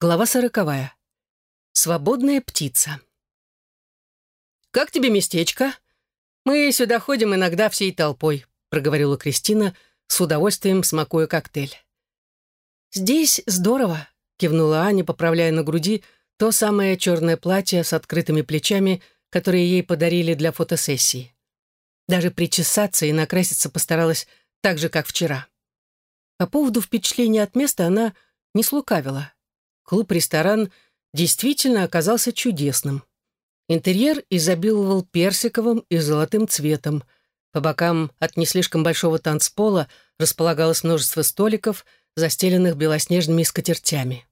Глава сороковая. Свободная птица. «Как тебе местечко? Мы сюда ходим иногда всей толпой», проговорила Кристина, с удовольствием смакуя коктейль. «Здесь здорово», — кивнула Аня, поправляя на груди то самое черное платье с открытыми плечами, которое ей подарили для фотосессии. Даже причесаться и накраситься постаралась так же, как вчера. По поводу впечатления от места она не слукавила. Клуб-ресторан действительно оказался чудесным. Интерьер изобиловал персиковым и золотым цветом. По бокам от не слишком большого танцпола располагалось множество столиков, застеленных белоснежными скатертями.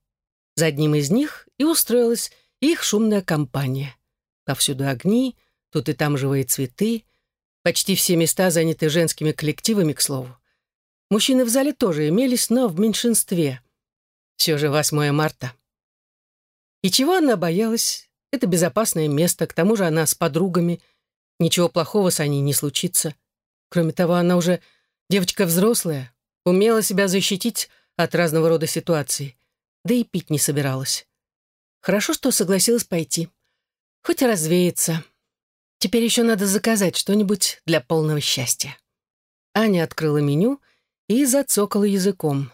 За одним из них и устроилась их шумная компания. Повсюду огни, тут и там живые цветы. Почти все места заняты женскими коллективами, к слову. Мужчины в зале тоже имелись, но в меньшинстве. Все же 8 марта. И чего она боялась? Это безопасное место, к тому же она с подругами. Ничего плохого с ней не случится. Кроме того, она уже девочка взрослая, умела себя защитить от разного рода ситуаций, да и пить не собиралась. Хорошо, что согласилась пойти. Хоть развеяться. Теперь еще надо заказать что-нибудь для полного счастья. Аня открыла меню и зацокала языком.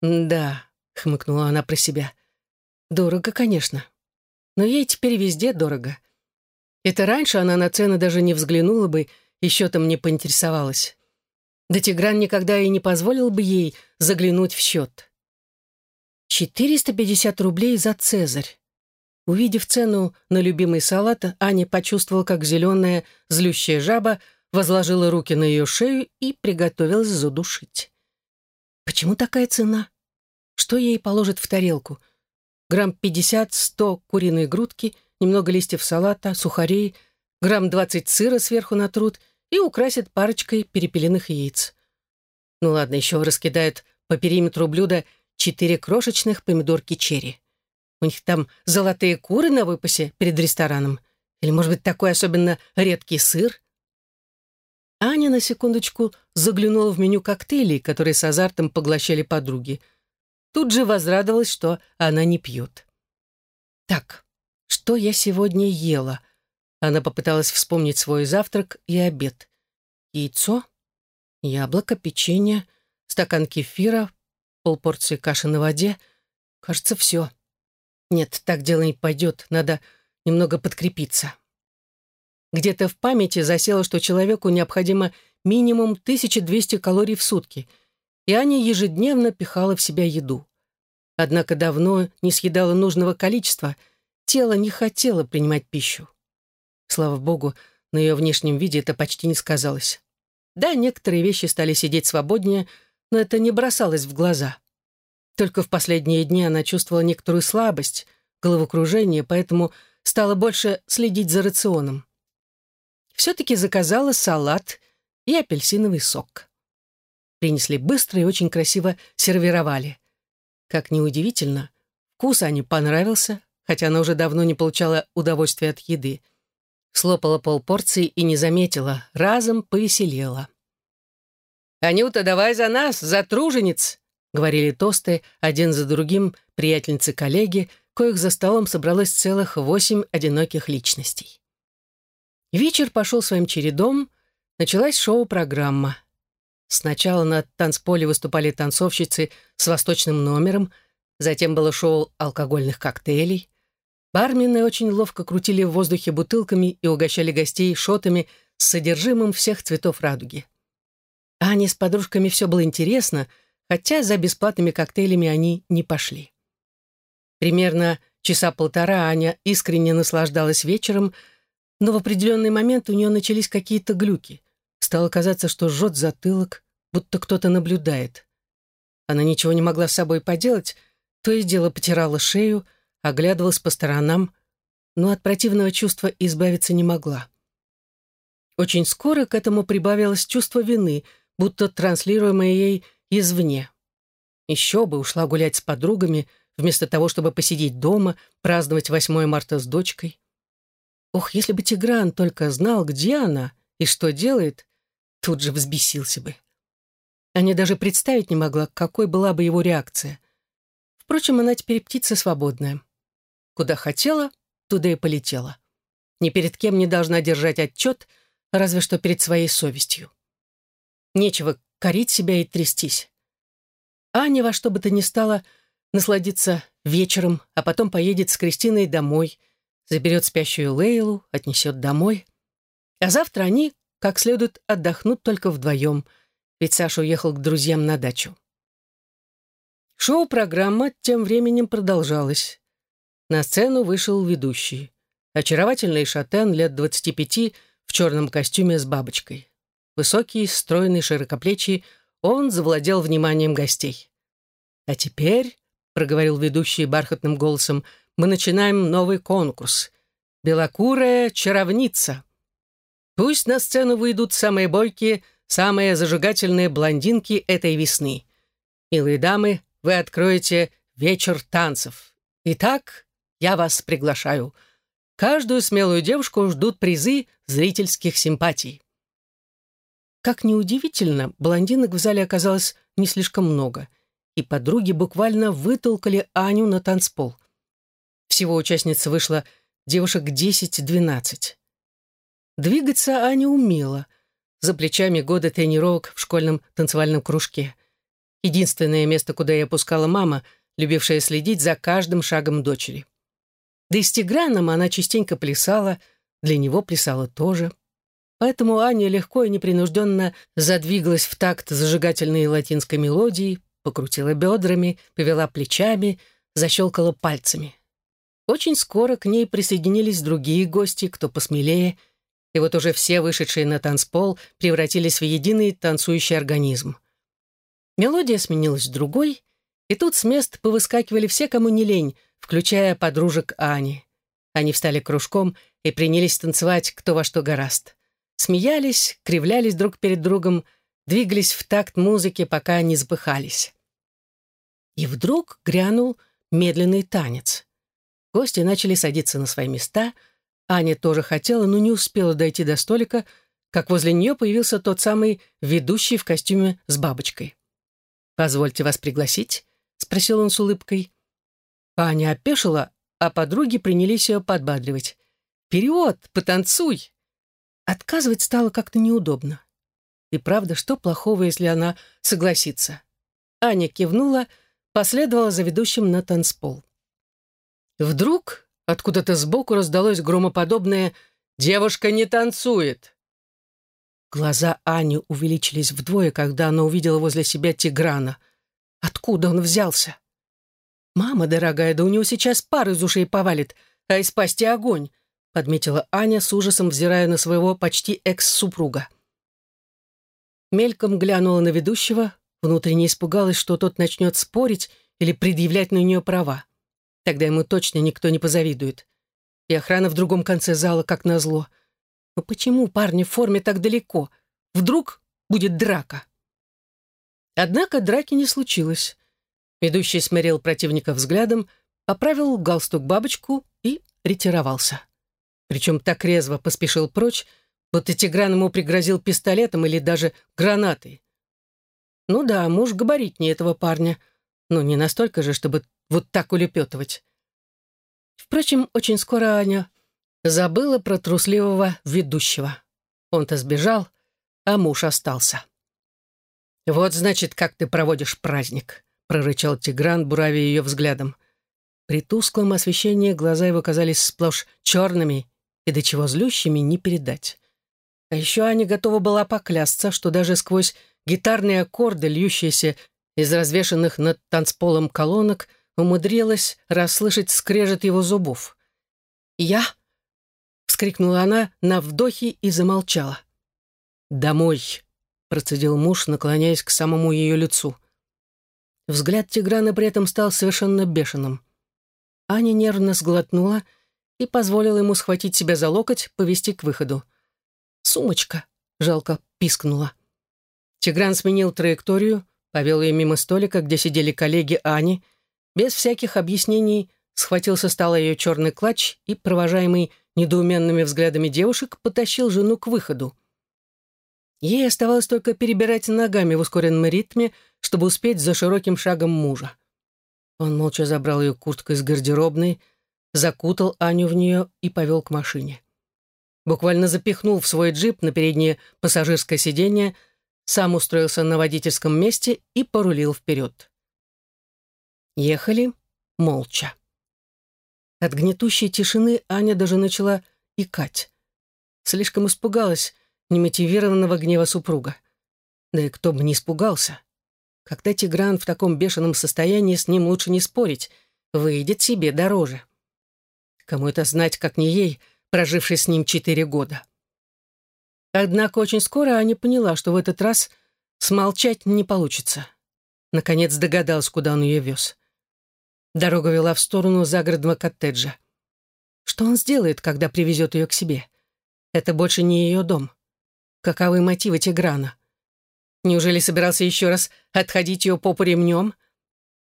«Да, — хмыкнула она про себя. «Дорого, конечно. Но ей теперь везде дорого. Это раньше она на цены даже не взглянула бы и счетом не поинтересовалась. Да Тигран никогда и не позволил бы ей заглянуть в счет. 450 рублей за «Цезарь». Увидев цену на любимый салат, Аня почувствовала, как зеленая злющая жаба возложила руки на ее шею и приготовилась задушить. Почему такая цена? Что ей положат в тарелку? Грамм пятьдесят-сто куриной грудки, немного листьев салата, сухарей, грамм двадцать сыра сверху натрут и украсят парочкой перепеленных яиц. Ну ладно, еще раскидают по периметру блюда четыре крошечных помидорки черри. У них там золотые куры на выпасе перед рестораном. Или, может быть, такой особенно редкий сыр? Аня на секундочку заглянула в меню коктейлей, которые с азартом поглощали подруги — Тут же возрадовалась, что она не пьет. «Так, что я сегодня ела?» Она попыталась вспомнить свой завтрак и обед. Яйцо, яблоко, печенье, стакан кефира, полпорции каши на воде. Кажется, все. Нет, так дело не пойдет, надо немного подкрепиться. Где-то в памяти засело, что человеку необходимо минимум 1200 калорий в сутки — и Аня ежедневно пихала в себя еду. Однако давно не съедала нужного количества, тело не хотело принимать пищу. Слава богу, на ее внешнем виде это почти не сказалось. Да, некоторые вещи стали сидеть свободнее, но это не бросалось в глаза. Только в последние дни она чувствовала некоторую слабость, головокружение, поэтому стала больше следить за рационом. Все-таки заказала салат и апельсиновый сок принесли быстро и очень красиво сервировали. Как неудивительно, вкус Ане понравился, хотя она уже давно не получала удовольствия от еды. Слопала полпорции и не заметила, разом повеселела. «Анюта, давай за нас, за тружениц!» — говорили тосты один за другим приятельницы-коллеги, коих за столом собралось целых восемь одиноких личностей. Вечер пошел своим чередом, началась шоу-программа. Сначала на танцполе выступали танцовщицы с восточным номером, затем было шоу алкогольных коктейлей. Бармены очень ловко крутили в воздухе бутылками и угощали гостей шотами с содержимым всех цветов радуги. Ане с подружками все было интересно, хотя за бесплатными коктейлями они не пошли. Примерно часа полтора Аня искренне наслаждалась вечером, но в определенный момент у нее начались какие-то глюки. Стало казаться, что жжет затылок, будто кто-то наблюдает. Она ничего не могла с собой поделать, то и дело потирала шею, оглядывалась по сторонам, но от противного чувства избавиться не могла. Очень скоро к этому прибавилось чувство вины, будто транслируемое ей извне. Еще бы ушла гулять с подругами, вместо того, чтобы посидеть дома, праздновать 8 марта с дочкой. Ох, если бы Тигран только знал, где она и что делает, тут же взбесился бы. Аня даже представить не могла, какой была бы его реакция. Впрочем, она теперь птица свободная. Куда хотела, туда и полетела. Ни перед кем не должна держать отчет, разве что перед своей совестью. Нечего корить себя и трястись. Аня во что бы то ни стало насладиться вечером, а потом поедет с Кристиной домой, заберет спящую Лейлу, отнесет домой. А завтра они как следует отдохнут только вдвоем, ведь Саша уехал к друзьям на дачу. Шоу-программа тем временем продолжалась. На сцену вышел ведущий. Очаровательный шатен лет 25 в черном костюме с бабочкой. Высокий, стройный, широкоплечий, он завладел вниманием гостей. «А теперь», — проговорил ведущий бархатным голосом, «мы начинаем новый конкурс. Белокурая чаровница. Пусть на сцену выйдут самые бойкие, самые зажигательные блондинки этой весны. Милые дамы, вы откроете вечер танцев. Итак, я вас приглашаю. Каждую смелую девушку ждут призы зрительских симпатий. Как неудивительно, блондинок в зале оказалось не слишком много, и подруги буквально вытолкали Аню на танцпол. Всего участниц вышло девушек 10-12. Двигаться Аня умела. За плечами годы тренировок в школьном танцевальном кружке. Единственное место, куда я пускала мама, любившая следить за каждым шагом дочери. Да и с Тиграном она частенько плясала, для него плясала тоже. Поэтому Аня легко и непринужденно задвигалась в такт зажигательной латинской мелодии, покрутила бедрами, повела плечами, защелкала пальцами. Очень скоро к ней присоединились другие гости, кто посмелее, и вот уже все вышедшие на танцпол превратились в единый танцующий организм. Мелодия сменилась другой, и тут с мест повыскакивали все, кому не лень, включая подружек Ани. Они встали кружком и принялись танцевать кто во что гораст. Смеялись, кривлялись друг перед другом, двигались в такт музыки, пока не сбыхались. И вдруг грянул медленный танец. Гости начали садиться на свои места. Аня тоже хотела, но не успела дойти до столика, как возле нее появился тот самый ведущий в костюме с бабочкой. «Позвольте вас пригласить?» — спросил он с улыбкой. Аня опешила, а подруги принялись ее подбадривать. «Вперед, потанцуй!» Отказывать стало как-то неудобно. И правда, что плохого, если она согласится? Аня кивнула, последовала за ведущим на танцпол. Вдруг откуда-то сбоку раздалось громоподобное «Девушка не танцует!» Глаза Ани увеличились вдвое, когда она увидела возле себя Тиграна. Откуда он взялся? «Мама дорогая, да у него сейчас пар из ушей повалит, а из пасти огонь», подметила Аня с ужасом, взирая на своего почти экс-супруга. Мельком глянула на ведущего, внутренне испугалась, что тот начнет спорить или предъявлять на нее права. Тогда ему точно никто не позавидует. И охрана в другом конце зала, как назло — но почему парни в форме так далеко? Вдруг будет драка? Однако драки не случилось. Ведущий смирил противника взглядом, поправил галстук-бабочку и ретировался. Причем так резво поспешил прочь, будто Тигран ему пригрозил пистолетом или даже гранатой. Ну да, муж габаритнее этого парня, но не настолько же, чтобы вот так улепетывать. Впрочем, очень скоро Аня Забыла про трусливого ведущего. Он-то сбежал, а муж остался. «Вот, значит, как ты проводишь праздник», — прорычал Тигран, буравя ее взглядом. При тусклом освещении глаза его казались сплошь черными и до чего злющими не передать. А еще Аня готова была поклясться, что даже сквозь гитарные аккорды, льющиеся из развешанных над танцполом колонок, умудрилась расслышать скрежет его зубов. «Я?» вскрикнула она на вдохе и замолчала. «Домой!» — процедил муж, наклоняясь к самому ее лицу. Взгляд Тиграна при этом стал совершенно бешеным. Аня нервно сглотнула и позволила ему схватить себя за локоть, повести к выходу. «Сумочка!» — жалко пискнула. Тигран сменил траекторию, повел ее мимо столика, где сидели коллеги Ани, без всяких объяснений схватил со ее черный клатч и, провожаемый недоуменными взглядами девушек, потащил жену к выходу. Ей оставалось только перебирать ногами в ускоренном ритме, чтобы успеть за широким шагом мужа. Он молча забрал ее куртку из гардеробной, закутал Аню в нее и повел к машине. Буквально запихнул в свой джип на переднее пассажирское сиденье, сам устроился на водительском месте и порулил вперед. Ехали молча. От гнетущей тишины Аня даже начала икать. Слишком испугалась немотивированного гнева супруга. Да и кто бы не испугался. Когда Тигран в таком бешеном состоянии, с ним лучше не спорить, выйдет себе дороже. Кому это знать, как не ей, прожившей с ним четыре года. Однако очень скоро Аня поняла, что в этот раз смолчать не получится. Наконец догадалась, куда он ее вез. Дорога вела в сторону загородного коттеджа. Что он сделает, когда привезет ее к себе? Это больше не ее дом. Каковы мотивы Тиграна? Неужели собирался еще раз отходить ее попу ремнем?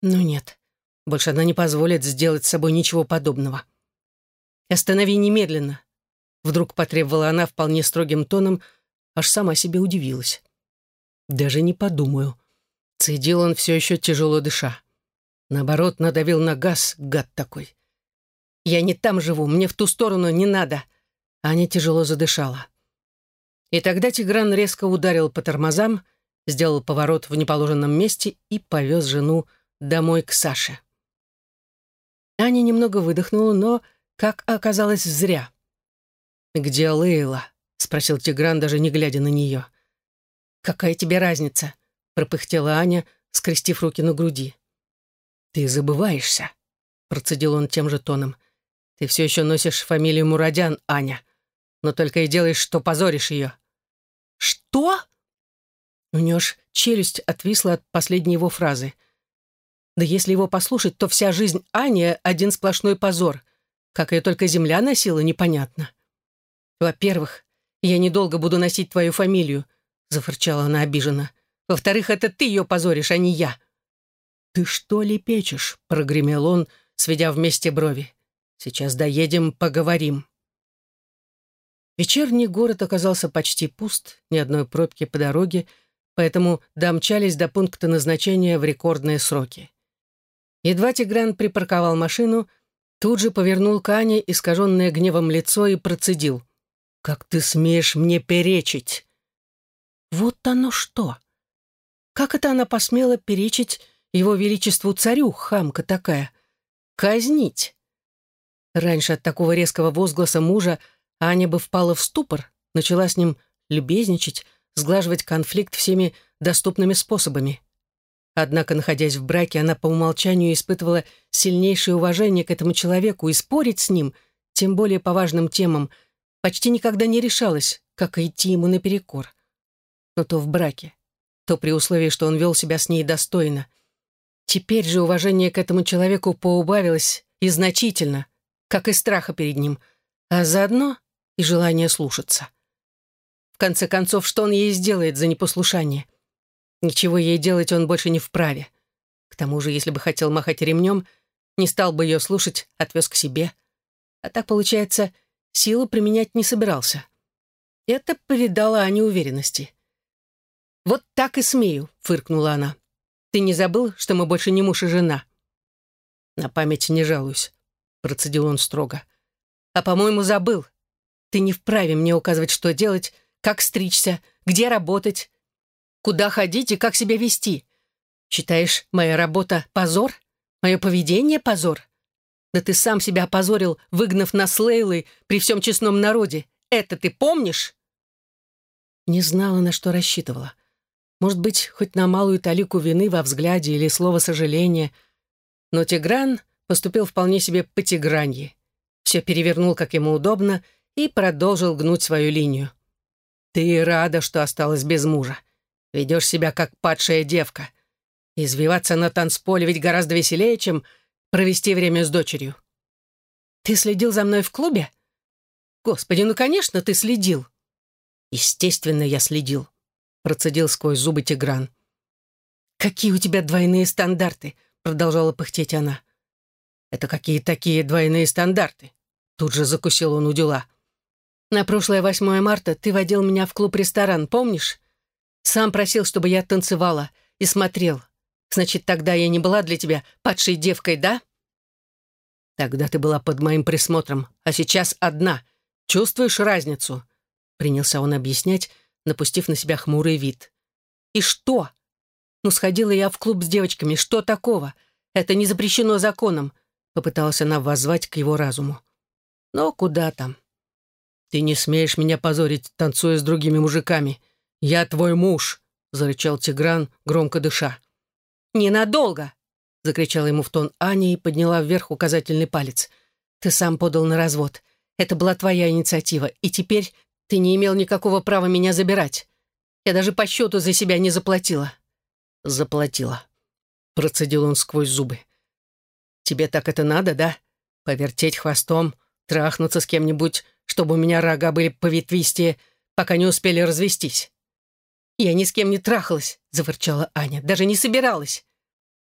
Ну нет, больше она не позволит сделать с собой ничего подобного. «Останови немедленно», — вдруг потребовала она вполне строгим тоном, аж сама себе удивилась. «Даже не подумаю». Цедил он все еще тяжело дыша. Наоборот, надавил на газ, гад такой. «Я не там живу, мне в ту сторону не надо». Аня тяжело задышала. И тогда Тигран резко ударил по тормозам, сделал поворот в неположенном месте и повез жену домой к Саше. Аня немного выдохнула, но, как оказалось, зря. «Где Лейла?» — спросил Тигран, даже не глядя на нее. «Какая тебе разница?» — пропыхтела Аня, скрестив руки на груди. «Ты забываешься», — процедил он тем же тоном. «Ты все еще носишь фамилию Мурадян, Аня, но только и делаешь, что позоришь ее». «Что?» У нее ж челюсть отвисла от последней его фразы. Да если его послушать, то вся жизнь Ани — один сплошной позор. Как ее только земля носила, непонятно. «Во-первых, я недолго буду носить твою фамилию», — зафырчала она обиженно. «Во-вторых, это ты ее позоришь, а не я». «Ты что лепечешь?» — прогремел он, сведя вместе брови. «Сейчас доедем, поговорим». Вечерний город оказался почти пуст, ни одной пробки по дороге, поэтому домчались до пункта назначения в рекордные сроки. Едва Тигран припарковал машину, тут же повернул к Ане искаженное гневом лицо и процедил. «Как ты смеешь мне перечить?» «Вот оно что! Как это она посмела перечить его величеству царю, хамка такая? Казнить!» Раньше от такого резкого возгласа мужа Аня бы впала в ступор, начала с ним любезничать, сглаживать конфликт всеми доступными способами. Однако, находясь в браке, она по умолчанию испытывала сильнейшее уважение к этому человеку и спорить с ним, тем более по важным темам, почти никогда не решалась, как идти ему наперекор. Но то в браке, то при условии, что он вел себя с ней достойно. Теперь же уважение к этому человеку поубавилось и значительно, как и страха перед ним, а заодно и желание слушаться конце концов, что он ей сделает за непослушание? Ничего ей делать он больше не вправе. К тому же, если бы хотел махать ремнем, не стал бы ее слушать, отвез к себе. А так, получается, силу применять не собирался. Это повидало о неуверенности. «Вот так и смею», — фыркнула она. «Ты не забыл, что мы больше не муж и жена?» «На память не жалуюсь», — процедил он строго. «А, по-моему, забыл. Ты не вправе мне указывать, что делать, как стричься, где работать, куда ходить и как себя вести. Считаешь, моя работа — позор? Мое поведение — позор? Да ты сам себя опозорил, выгнав нас Лейлой при всем честном народе. Это ты помнишь?» Не знала, на что рассчитывала. Может быть, хоть на малую талику вины во взгляде или слово сожаления. Но Тигран поступил вполне себе по тигранье. Все перевернул, как ему удобно, и продолжил гнуть свою линию. Ты рада, что осталась без мужа. Ведешь себя как падшая девка. Извиваться на танцполе ведь гораздо веселее, чем провести время с дочерью. Ты следил за мной в клубе? Господи, ну, конечно, ты следил. Естественно, я следил, процедил сквозь зубы Тигран. Какие у тебя двойные стандарты, продолжала пыхтеть она. Это какие такие двойные стандарты? Тут же закусил он у дела. На прошлое 8 марта ты водил меня в клуб-ресторан, помнишь? Сам просил, чтобы я танцевала и смотрел. Значит, тогда я не была для тебя падшей девкой, да? Тогда ты была под моим присмотром, а сейчас одна. Чувствуешь разницу?» Принялся он объяснять, напустив на себя хмурый вид. «И что? Ну, сходила я в клуб с девочками. Что такого? Это не запрещено законом», попыталась она воззвать к его разуму. «Но куда там?» «Ты не смеешь меня позорить, танцуя с другими мужиками. Я твой муж», — зарычал Тигран, громко дыша. «Ненадолго!» — закричала ему в тон Аня и подняла вверх указательный палец. «Ты сам подал на развод. Это была твоя инициатива, и теперь ты не имел никакого права меня забирать. Я даже по счету за себя не заплатила». «Заплатила», — процедил он сквозь зубы. «Тебе так это надо, да? Повертеть хвостом, трахнуться с кем-нибудь, чтобы у меня рога были поветвистее, пока не успели развестись». «Я ни с кем не трахалась», — заворчала Аня. «Даже не собиралась».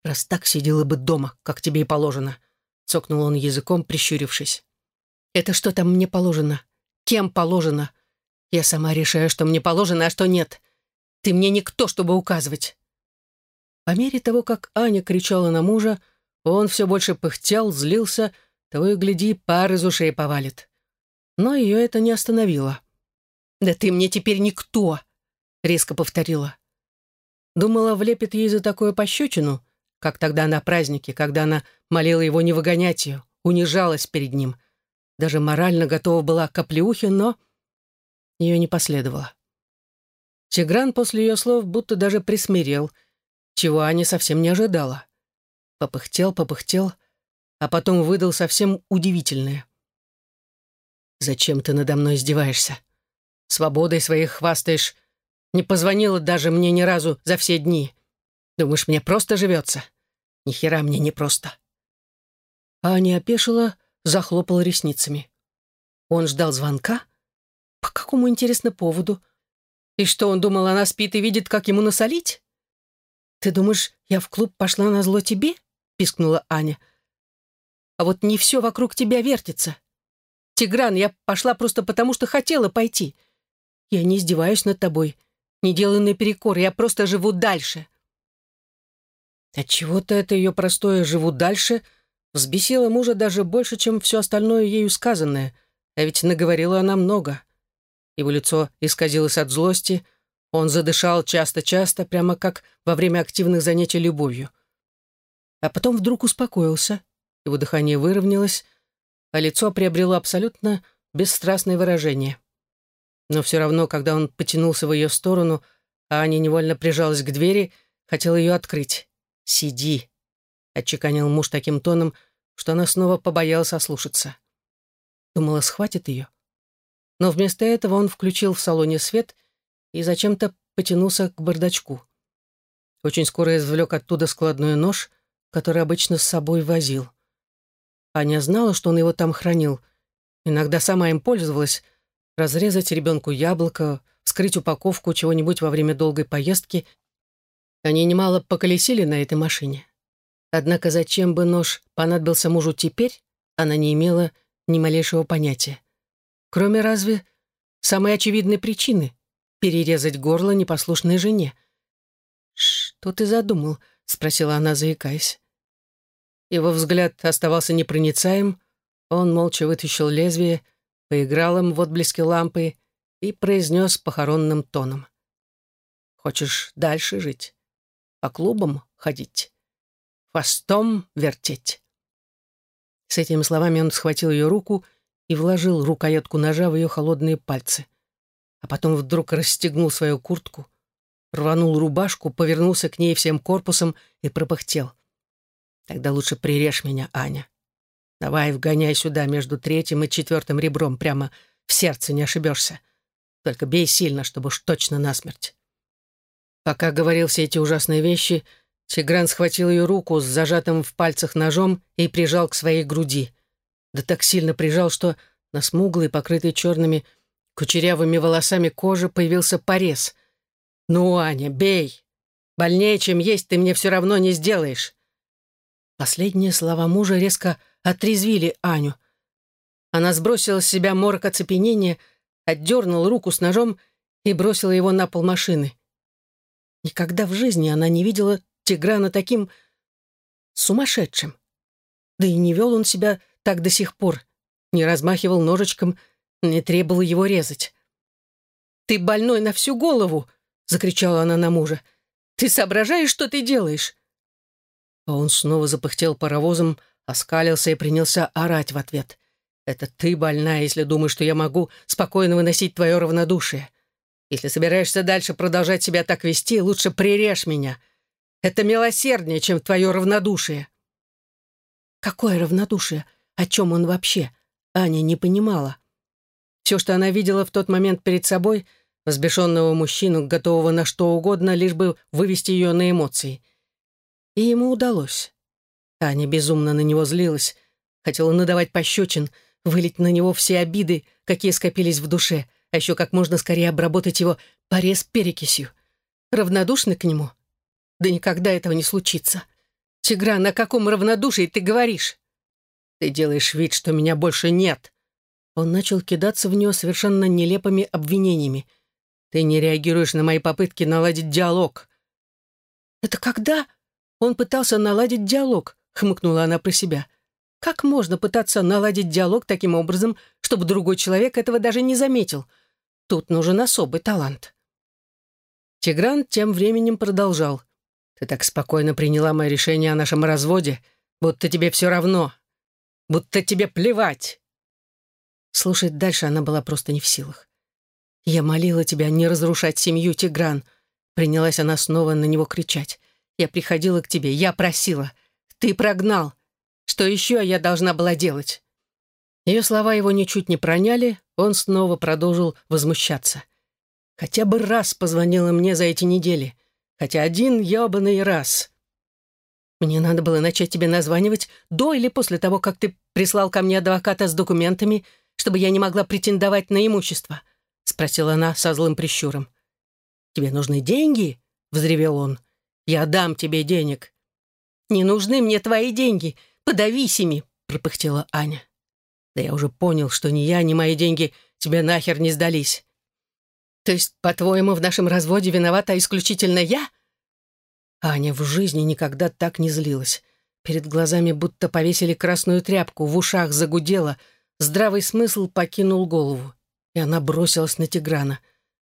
«Раз так сидела бы дома, как тебе и положено», — цокнул он языком, прищурившись. «Это что там мне положено? Кем положено? Я сама решаю, что мне положено, а что нет. Ты мне никто, чтобы указывать». По мере того, как Аня кричала на мужа, он все больше пыхтел, злился, того и гляди, пар из ушей повалит. Но ее это не остановило. «Да ты мне теперь никто!» — резко повторила. Думала, влепит ей за такое пощечину, как тогда на празднике, когда она молила его не выгонять ее, унижалась перед ним. Даже морально готова была к оплеухе, но ее не последовало. Тигран после ее слов будто даже присмирел, чего Аня совсем не ожидала. Попыхтел, попыхтел, а потом выдал совсем удивительное. «Зачем ты надо мной издеваешься? Свободой своей хвастаешь, не позвонила даже мне ни разу за все дни. Думаешь, мне просто живется? Ни хера мне не просто. Аня опешила, захлопала ресницами. Он ждал звонка? По какому, интересно, поводу? И что, он думал, она спит и видит, как ему насолить? «Ты думаешь, я в клуб пошла на зло тебе?» — пискнула Аня. «А вот не все вокруг тебя вертится. Тигран, я пошла просто потому, что хотела пойти. Я не издеваюсь над тобой не делаю наперекор, я просто живу дальше. Отчего-то это ее простое «живу дальше» взбесило мужа даже больше, чем все остальное ею сказанное, а ведь наговорила она много. Его лицо исказилось от злости, он задышал часто-часто, прямо как во время активных занятий любовью. А потом вдруг успокоился, его дыхание выровнялось, а лицо приобрело абсолютно бесстрастное выражение. Но все равно, когда он потянулся в ее сторону, а Аня невольно прижалась к двери, хотел ее открыть. «Сиди», — отчеканил муж таким тоном, что она снова побоялась ослушаться. Думала, схватит ее. Но вместо этого он включил в салоне свет и зачем-то потянулся к бардачку. Очень скоро извлек оттуда складной нож, который обычно с собой возил. Аня знала, что он его там хранил. Иногда сама им пользовалась, разрезать ребенку яблоко, вскрыть упаковку чего-нибудь во время долгой поездки. Они немало поколесили на этой машине. Однако зачем бы нож понадобился мужу теперь, она не имела ни малейшего понятия. Кроме разве самой очевидной причины — перерезать горло непослушной жене. «Что ты задумал?» — спросила она, заикаясь. Его взгляд оставался непроницаем, он молча вытащил лезвие поиграл им в отблеске лампы и произнес похоронным тоном. «Хочешь дальше жить? По клубам ходить? Хвостом вертеть?» С этими словами он схватил ее руку и вложил рукоятку ножа в ее холодные пальцы. А потом вдруг расстегнул свою куртку, рванул рубашку, повернулся к ней всем корпусом и пропыхтел. «Тогда лучше прирежь меня, Аня. Давай, вгоняй сюда между третьим и четвертым ребром, прямо в сердце не ошибешься. Только бей сильно, чтобы уж точно насмерть. Пока говорил все эти ужасные вещи, Тигран схватил ее руку с зажатым в пальцах ножом и прижал к своей груди. Да так сильно прижал, что на смуглой, покрытой черными кучерявыми волосами кожи появился порез. «Ну, Аня, бей! Больнее, чем есть, ты мне все равно не сделаешь!» Последние слова мужа резко отрезвили Аню. Она сбросила с себя морок оцепенения, отдернула руку с ножом и бросила его на пол машины. Никогда в жизни она не видела Тиграна таким сумасшедшим. Да и не вел он себя так до сих пор, не размахивал ножичком, не требовал его резать. «Ты больной на всю голову!» — закричала она на мужа. «Ты соображаешь, что ты делаешь?» А он снова запыхтел паровозом, оскалился и принялся орать в ответ. «Это ты больная, если думаешь, что я могу спокойно выносить твое равнодушие. Если собираешься дальше продолжать себя так вести, лучше прирежь меня. Это милосерднее, чем твое равнодушие». Какое равнодушие? О чем он вообще? Аня не понимала. Все, что она видела в тот момент перед собой, взбешенного мужчину, готового на что угодно, лишь бы вывести ее на эмоции. И ему удалось. Аня безумно на него злилась, хотела надавать пощечин, вылить на него все обиды, какие скопились в душе, а еще как можно скорее обработать его порез перекисью. Равнодушны к нему? Да никогда этого не случится. Тигра, на каком равнодушии ты говоришь? Ты делаешь вид, что меня больше нет. Он начал кидаться в нее совершенно нелепыми обвинениями. Ты не реагируешь на мои попытки наладить диалог. Это когда он пытался наладить диалог, хмыкнула она про себя. Как можно пытаться наладить диалог таким образом, чтобы другой человек этого даже не заметил? Тут нужен особый талант. Тигран тем временем продолжал. Ты так спокойно приняла мое решение о нашем разводе, будто тебе все равно, будто тебе плевать. Слушать дальше она была просто не в силах. «Я молила тебя не разрушать семью, Тигран!» Принялась она снова на него кричать. «Я приходила к тебе, я просила. Ты прогнал. Что еще я должна была делать?» Ее слова его ничуть не проняли, он снова продолжил возмущаться. «Хотя бы раз позвонила мне за эти недели хотя один ебаный раз. Мне надо было начать тебе названивать до или после того, как ты прислал ко мне адвоката с документами, чтобы я не могла претендовать на имущество?» — спросила она со злым прищуром. «Тебе нужны деньги?» — взревел он. «Я дам тебе денег». «Не нужны мне твои деньги. Подавись ими», — пропыхтела Аня. «Да я уже понял, что ни я, ни мои деньги тебе нахер не сдались. То есть, по-твоему, в нашем разводе виновата исключительно я? Аня в жизни никогда так не злилась. Перед глазами будто повесили красную тряпку, в ушах загудело, здравый смысл покинул голову. И она бросилась на Тиграна.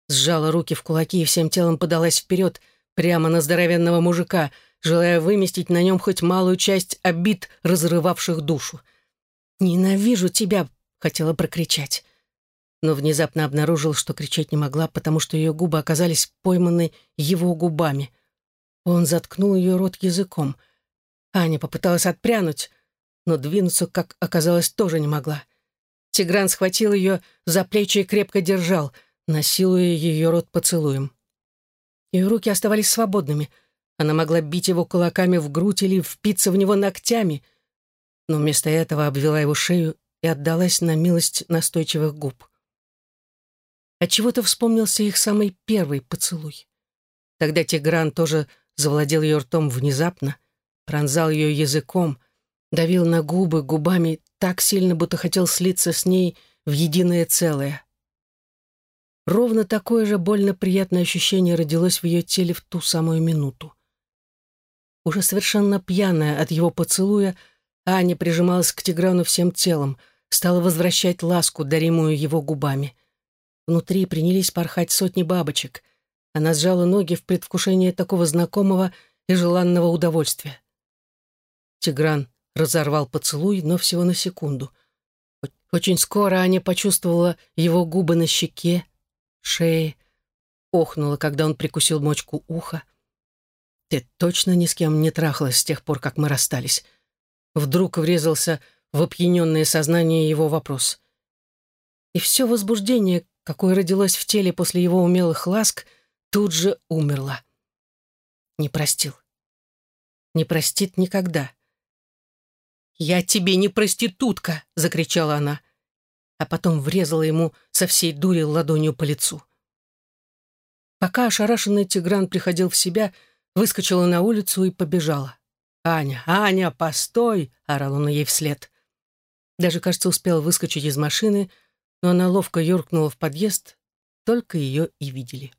Сжала руки в кулаки и всем телом подалась вперед, прямо на здоровенного мужика, желая выместить на нем хоть малую часть обид, разрывавших душу. «Ненавижу тебя!» — хотела прокричать но внезапно обнаружил, что кричать не могла, потому что ее губы оказались пойманы его губами. Он заткнул ее рот языком. Аня попыталась отпрянуть, но двинуться, как оказалось, тоже не могла. Тигран схватил ее за плечи и крепко держал, насилуя ее рот поцелуем. Ее руки оставались свободными. Она могла бить его кулаками в грудь или впиться в него ногтями, но вместо этого обвела его шею и отдалась на милость настойчивых губ. Отчего-то вспомнился их самый первый поцелуй. Тогда Тигран тоже завладел ее ртом внезапно, пронзал ее языком, давил на губы губами так сильно, будто хотел слиться с ней в единое целое. Ровно такое же больно приятное ощущение родилось в ее теле в ту самую минуту. Уже совершенно пьяная от его поцелуя, Аня прижималась к Тиграну всем телом, стала возвращать ласку, даримую его губами — Внутри принялись порхать сотни бабочек. Она сжала ноги в предвкушении такого знакомого и желанного удовольствия. Тигран разорвал поцелуй, но всего на секунду. Очень скоро Аня почувствовала его губы на щеке, шее, охнула, когда он прикусил мочку уха. «Ты точно ни с кем не трахалась с тех пор, как мы расстались?» Вдруг врезался в опьяненное сознание его вопрос. И все возбуждение, какое родилось в теле после его умелых ласк, тут же умерла. Не простил. Не простит никогда. «Я тебе не проститутка!» — закричала она, а потом врезала ему со всей дури ладонью по лицу. Пока ошарашенный Тигран приходил в себя, выскочила на улицу и побежала. «Аня, Аня, постой!» — орал он ей вслед. Даже, кажется, успел выскочить из машины — но она ловко юркнула в подъезд, только ее и видели.